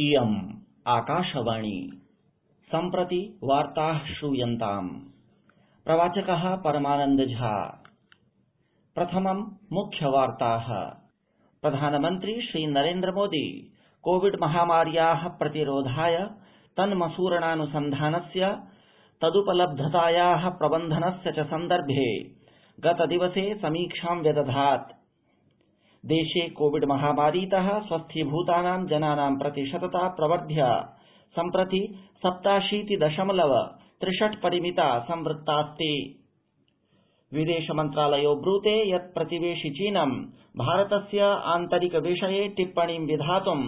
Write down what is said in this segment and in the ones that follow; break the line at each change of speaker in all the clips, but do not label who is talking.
इयम्। आकाशवाणी। सम्प्रति वार्ताः श्रूयन्ताम्। प्रवाचकः परमानन्द झा। प्रथमम् मुख्यवार्ताः प्रधानमन्त्री श्रीनरेन्द्र मोदी कोविड महामार्याः प्रतिरोधाय तन्मसूरणानुसन्धानस्य तदुपलब्धतायाः प्रबन्धनस्य च सन्दर्भे गतदिवसे समीक्षां व्यदधात्। देशे कोविड महामारीतः स्वस्थीभूतानां जनानां प्रतिशतता प्रवर्ध्य। सम्प्रति सप्ताशीति दशमलव त्रिषट् परिमिता संवृत्तास्ति। विदेश मन्त्रालयो ब्रूते यत् प्रतिवेशि चीनं भारतस्य आन्तरिक विषये टिप्पणीं विधातुं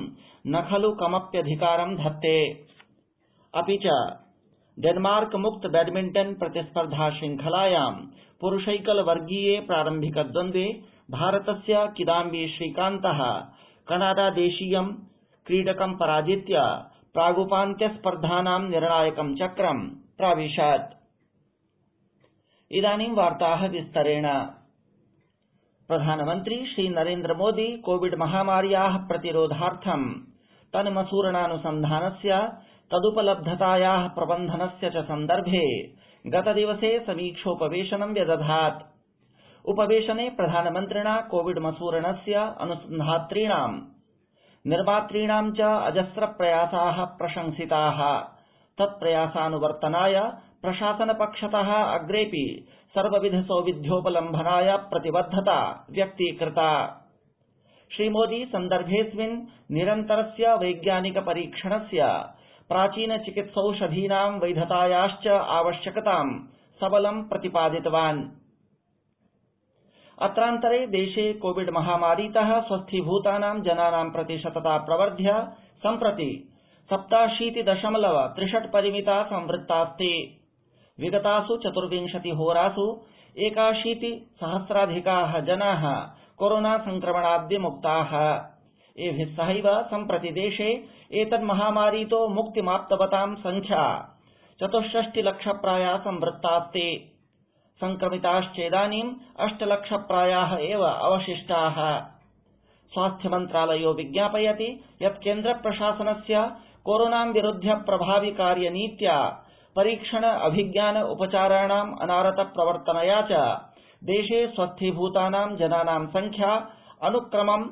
न खलु कमप्यधिकारं धत्ते। अपि च डेनमार्क मुक्त बैडमिण्टन प्रतिस्पर्धा शृङ्खलायां पुरुषैकल वर्गीये प्रारम्भिक द्वन्द्वे भारतस्य किदाम्बी श्रीकान्तः कनाडा देशीयं क्रीडकं पराजित्य प्रागुपान्त्य स्पर्धानां निर्णायकं चक्रं प्राविशत्। प्रधानमन्त्री श्रीनरेन्द्र मोदी कोविड महामार्याः प्रतिरोधार्थं तन्मसूरणानुसन्धानस्य तदुपलब्धतायाः प्रबन्धनस्य च सन्दर्भे गतदिवसे समीक्षोपवेशनं व्यदधात्। उपवेशने प्रधानमन्त्रिणा कोविड मसूरणस्य अनुसन्धातॄणां निर्मातॄणां च अजस्र प्रयासाः प्रशंसिताः। तत्प्रयासानुवर्तनाय प्रशासन पक्षतः अग्रेऽपि सर्वविध सौविध्योपलम्भनाय प्रतिबद्धता व्यक्तीकृता। श्रीमोदी सन्दर्भेऽस्मिन् निरन्तरस्य वैज्ञानिक परीक्षणस्य प्राचीन चिकित्सौषधीनां वैधतायाश्च आवश्यकतां सबलं प्रतिपादितवान्। अत्रान्तरे देशे कोविड महामारीतः स्वस्थीभूतानां जनानां प्रतिशतता प्रवर्ध्य, सम्प्रति सप्ताशीति दशमलव त्रिषट् परिमिता संवृत्तास्ति। विगतासु चतुर्विंशति होरासु एकाशीति सहस्राधिकाः जनाः कोरोना संक्रमणाद्य मुक्ताः। एभिः सहैव, सम्प्रति देशे एतन्महामारीतो मुक्तिमाप्तवतां संख्या चतुष्षष्टि लक्ष प्राया संवृत्तास्ति। संक्रमिताश्चेदानीम् अष्टलक्ष प्रायाः एव अवशिष्टाः। स्वास्थ्य मन्त्रालयो विज्ञापयति यत् केन्द्र प्रशासनस्य कोरोनां विरुध्य प्रभावि कार्यनीत्या परीक्षण, अभिज्ञान, उपचाराणाम् अनारत प्रवर्तनया च देशे स्वस्थीभूतानां जनानां संख्या अनुक्रमं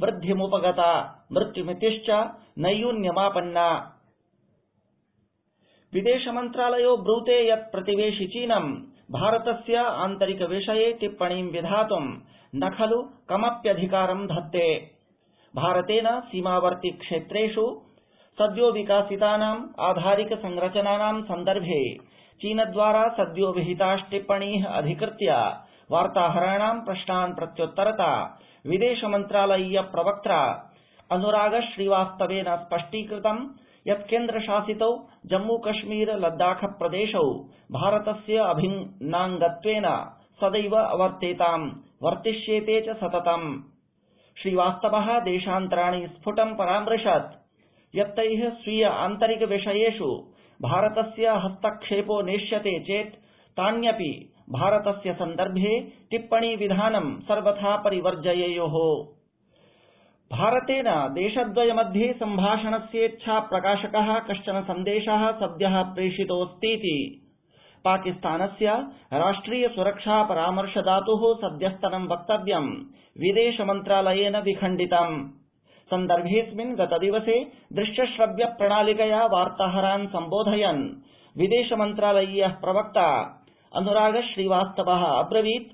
वृद्धिमुपगता, मृत्युमितिश्च नैयून्यमापन्ना। विदेश मन्त्रालयो ब्रूते यत् प्रतिवेशि चीनं भारतस्य आन्तरिक विषये टिप्पणीं विधातुं न खलु कमप्यधिकारं धत्ते। भारतेन सीमावर्ति क्षेत्रेषु सद्यो विकासितानाम् आधारिक संरचनानां सन्दर्भे चीनद्वारा सद्यो विहिताष्टिप्पणीः अधिकृत्य वार्ताहराणां प्रश्नान् प्रत्युत्तरता विदेश मन्त्रालयीय प्रवक्त्रा अनुराग श्रीवास्तवेन स्पष्टीकृतं यत् केन्द्रशासितौ जम्मू कश्मीर लद्दाख प्रदेशौ भारतस्य अभिन्नाङ्गत्वेन सदैव अवर्तेताम् वर्तिष्येते च सततम्। श्रीवास्तवः देशान्तराणि स्फुटं परामृशत्। यत्तैः स्वीय आन्तरिक विषयेषु भारतस्य हस्तक्षेपो नेष्यते चेत् तान्यपि भारतस्य सन्दर्भे टिप्पणी विधानं सर्वथा परिवर्जयेयोः। भारतेन देशद्वय मध्ये सम्भाषणस्येच्छा प्रकाशकः, कश्चन सन्देशः सद्यः प्रेषितोऽस्तीति। पाकिस्तानस्य राष्ट्रिय सुरक्षा परामर्शदातुः सद्यस्तनं वक्तव्यं विदेश मन्त्रालयेन विखण्डितम्। सन्दर्भेऽस्मिन् गतदिवसे दृश्य श्रव्य प्रणालिकया वार्ताहरान् सम्बोधयन्। विदेश मन्त्रालयीयः प्रवक्ता अनुराग श्रीवास्तवः अब्रवीत्,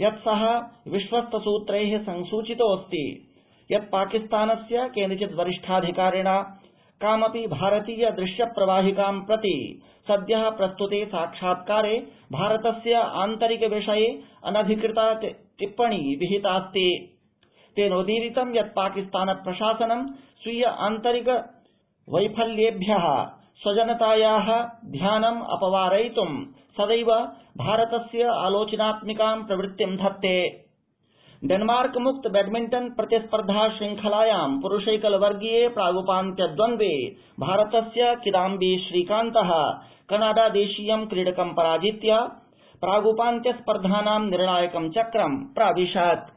यत् सः विश्वस्त सूत्रैः संसूचितोऽस्ति। यत् पाकिस्तानस्य केनचिद् वरिष्ठाधिकारिणा कामपि भारतीय दृश्य प्रवाहिकां प्रति सद्यः प्रस्तुते साक्षात्कारे भारतस्य आन्तरिक विषये अनधिकृता टिप्पणी विहितास्ति। तेनोदीरितं यत् पाकिस्तान प्रशासनं स्वीय आन्तरिक वैफल्येभ्यः स्वजनतायाः ध्यानम् अपवारयितुं सदैव भारतस्य आलोचनात्मिकां प्रवृत्तिं धत्ते। डेनमार्क मुक्त बैडमिंटन प्रतिस्पर्धा श्रृंखलायां पुरूषैकल वर्गीये प्रागुपान्त्य द्वन्द्वे भारतस्य किदाम्बी श्रीकान्तः, कनाडा देशीयं क्रीडकं पराजित्य प्रागुपान्त्य स्पर्धानां निर्णायकं चक्रं प्राविशत्।